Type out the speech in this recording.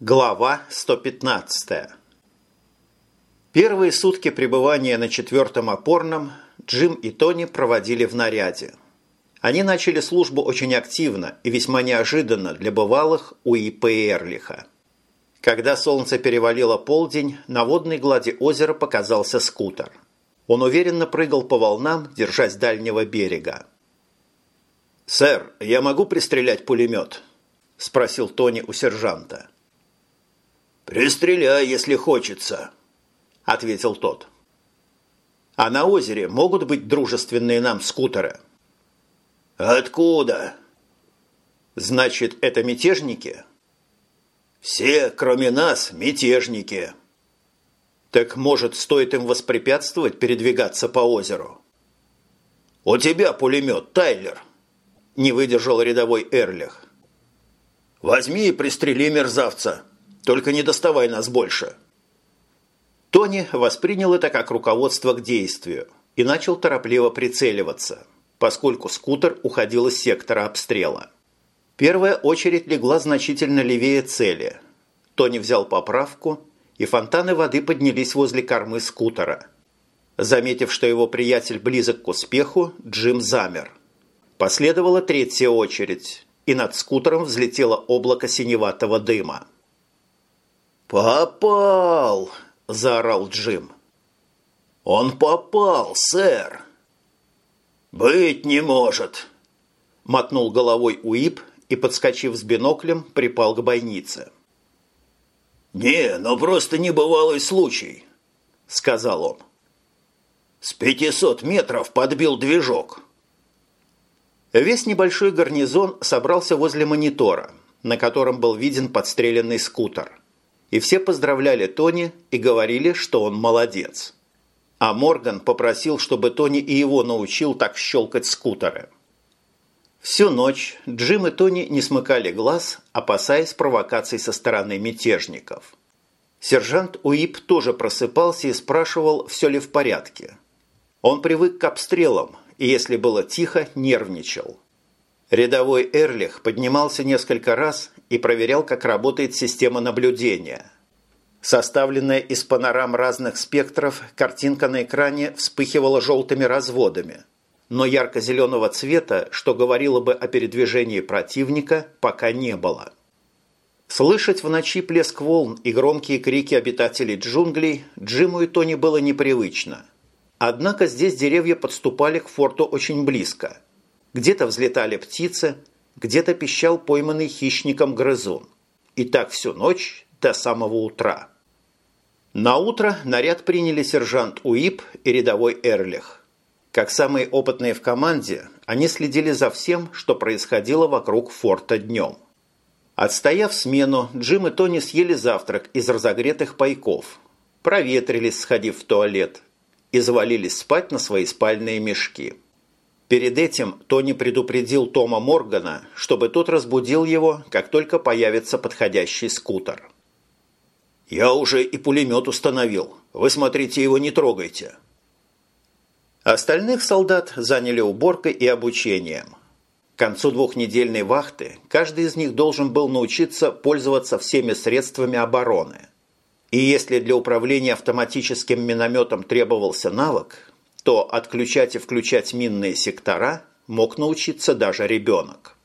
Глава 115 Первые сутки пребывания на четвертом опорном Джим и Тони проводили в наряде. Они начали службу очень активно и весьма неожиданно для бывалых у ИП Эрлиха. Когда солнце перевалило полдень, на водной глади озера показался скутер. Он уверенно прыгал по волнам, держась дальнего берега. «Сэр, я могу пристрелять пулемет?» – спросил Тони у сержанта. «Пристреляй, если хочется», – ответил тот. «А на озере могут быть дружественные нам скутеры?» «Откуда?» «Значит, это мятежники?» «Все, кроме нас, мятежники». «Так, может, стоит им воспрепятствовать передвигаться по озеру?» «У тебя пулемет, Тайлер», – не выдержал рядовой Эрлих. «Возьми и пристрели мерзавца», только не доставай нас больше». Тони воспринял это как руководство к действию и начал торопливо прицеливаться, поскольку скутер уходил из сектора обстрела. Первая очередь легла значительно левее цели. Тони взял поправку, и фонтаны воды поднялись возле кормы скутера. Заметив, что его приятель близок к успеху, Джим замер. Последовала третья очередь, и над скутером взлетело облако синеватого дыма. «Попал!» – заорал Джим. «Он попал, сэр!» «Быть не может!» – мотнул головой Уип и, подскочив с биноклем, припал к бойнице. «Не, но просто небывалый случай», – сказал он. «С пятисот метров подбил движок». Весь небольшой гарнизон собрался возле монитора, на котором был виден подстреленный скутер – и все поздравляли Тони и говорили, что он молодец. А Морган попросил, чтобы Тони и его научил так щелкать скутеры. Всю ночь Джим и Тони не смыкали глаз, опасаясь провокаций со стороны мятежников. Сержант Уип тоже просыпался и спрашивал, все ли в порядке. Он привык к обстрелам и, если было тихо, нервничал. Рядовой Эрлих поднимался несколько раз и проверял, как работает система наблюдения. Составленная из панорам разных спектров, картинка на экране вспыхивала желтыми разводами. Но ярко-зеленого цвета, что говорило бы о передвижении противника, пока не было. Слышать в ночи плеск волн и громкие крики обитателей джунглей Джиму и Тони было непривычно. Однако здесь деревья подступали к форту очень близко – где-то взлетали птицы, где-то пищал пойманный хищником грызун. И так всю ночь до самого утра. На утро наряд приняли сержант Уип и рядовой Эрлих. Как самые опытные в команде, они следили за всем, что происходило вокруг форта днем. Отстояв смену, Джим и Тони съели завтрак из разогретых пайков, проветрились, сходив в туалет, и завалились спать на свои спальные мешки – Перед этим Тони предупредил Тома Моргана, чтобы тот разбудил его, как только появится подходящий скутер. «Я уже и пулемет установил. Вы смотрите, его не трогайте». Остальных солдат заняли уборкой и обучением. К концу двухнедельной вахты каждый из них должен был научиться пользоваться всеми средствами обороны. И если для управления автоматическим минометом требовался навык, то отключать и включать минные сектора мог научиться даже ребенок.